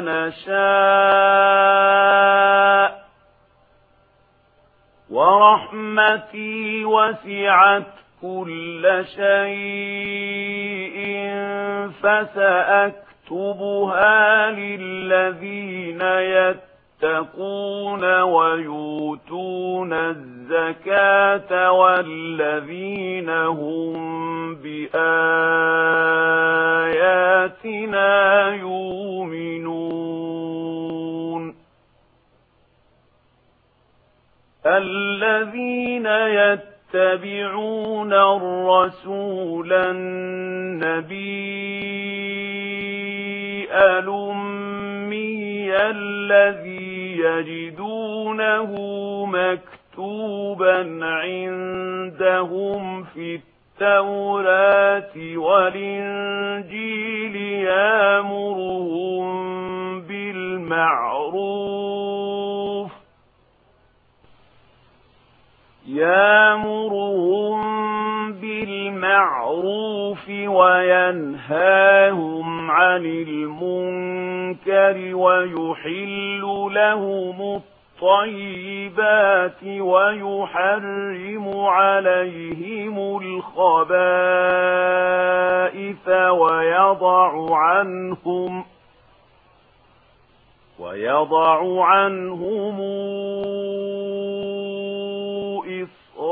نشاء. ورحمتي وسعت كل شيء فسأكتبها للذين يتقون. يتقون ويؤتون الزكاة والذين هم بآياتنا يؤمنون. الذين يتبعون الرسول النبي الأمي الذي يجدونه مكتوبا عندهم في التوراة والإنجيل يامرهم بالمعروف وينهاهم عن المنكر ويحل لهم الطيبات ويحرم عليهم الخبائث ويضع عنهم ويضع عنهم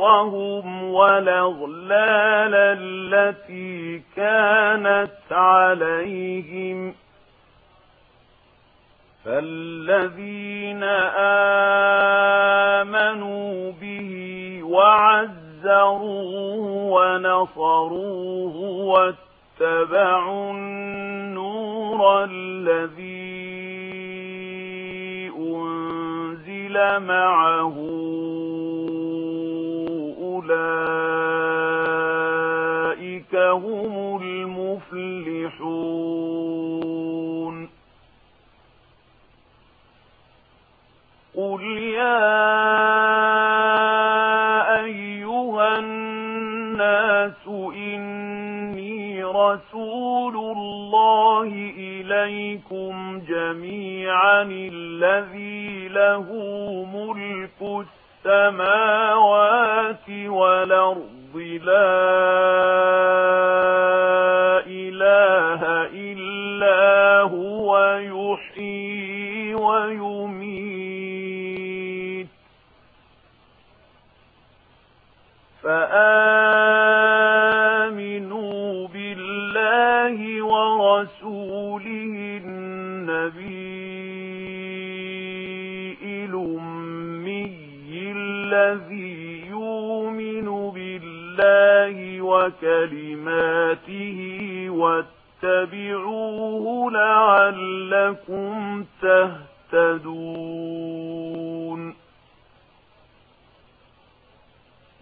ظهرهم ولغلال التي كانت عليهم فالذين آمنوا به وعزروه ونصروه واتبعوا النور الذي أنزل معه أولئك هم المفلحون قل يا أيها الناس إني رسول الله إليكم جميعا الذي له ملك السلام السماوات والأرض لا إله إلا هو يحيي ويوم الله وكلماته واتبعوه لعلكم تهتدون.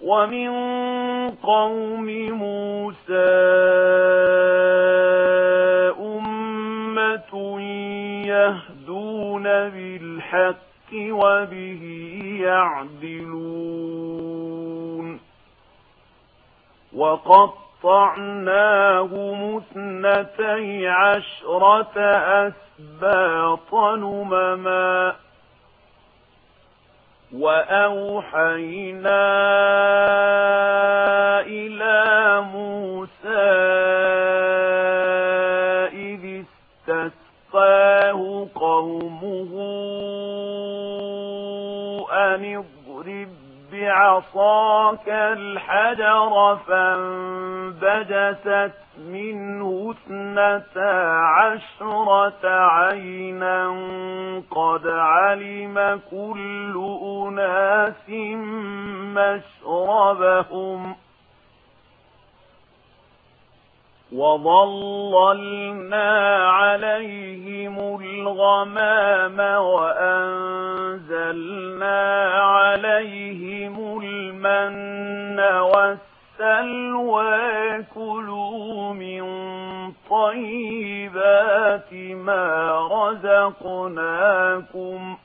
ومن قوم موسى أمة يهدون بالحق وبه يعدلون. وقطعناه مثنتي عشرة أسباطا نمما وأوحيناهم نجست منه اثنتا عشرة عينا قد علم كل أناس مشربهم وظللنا عليهم الغمام وأنزلنا عليهم ما رزقناكم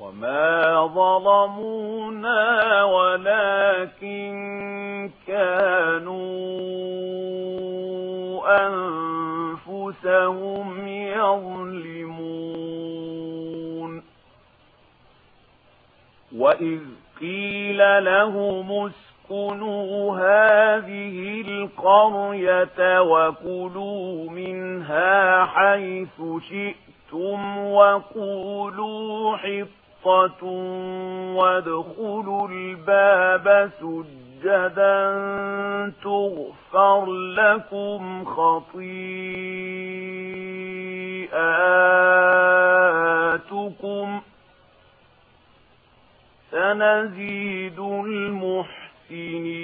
وما ظلمونا ولكن كانوا أنفسهم يظلمون وإذ قيل لهم اسكنوا هذه القرية وكلوا منها حيث شئتم وقولوا حطة وادخلوا الباب سجدا تغفر لكم خطيئاتكم سنزيد المحسنين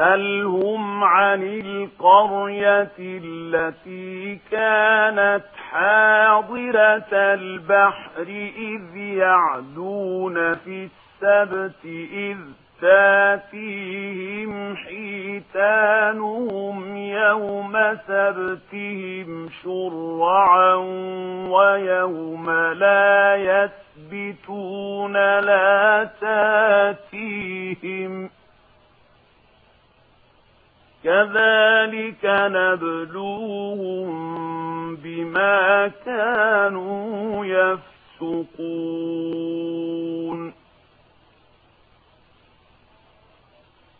فاسألهم عن القرية التي كانت حاضرة البحر إذ يعدون في السبت إذ تاتيهم حيتانهم يوم سبتهم شرعا ويوم لا يثبتون لا تاتيهم كذلك نبلوهم بما كانوا يفسقون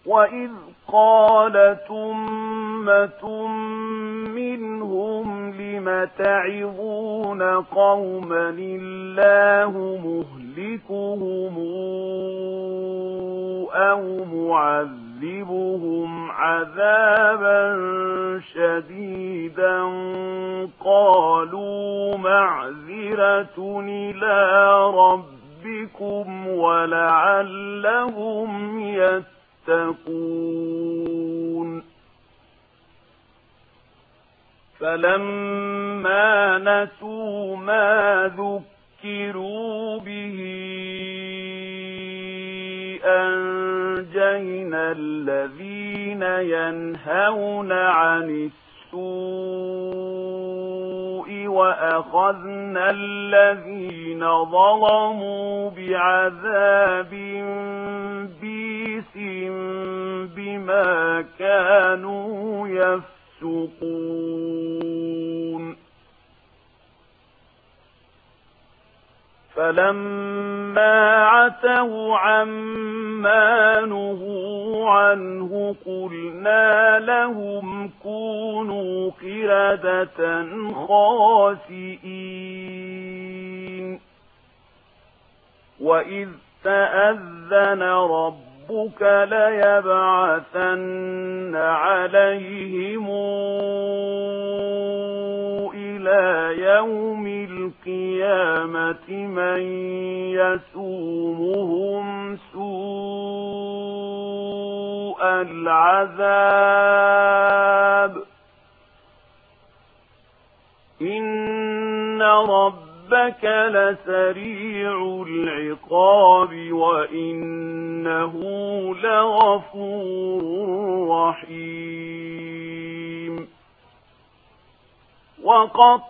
وإذ قالت أمة منهم لم تعظون قوما الله مهلكهم أو معذبون يعذبهم عذابا شديدا قالوا معذرة إلى ربكم ولعلهم يتقون فلما نسوا ما ذكروا به بين الذين ينهون عن السوء وأخذنا الذين ظلموا بعذاب بيس بما كانوا يفسقون فلما عتوا عما نهوا عنه قلنا لهم كونوا قردة خاسئين وإذ تأذن ربك ليبعثن عليهم يوم القيامة من يسومهم سوء العذاب إن ربك لسريع العقاب وإنه لغفور رحيم وقط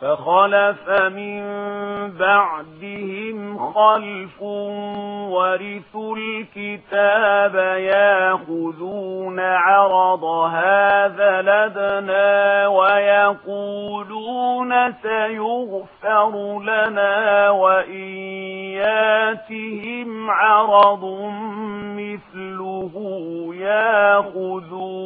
فخلف من بعدهم خلف ورثوا الكتاب ياخذون عرض هذا لدنا ويقولون سيغفر لنا وإن ياتهم عرض مثله ياخذون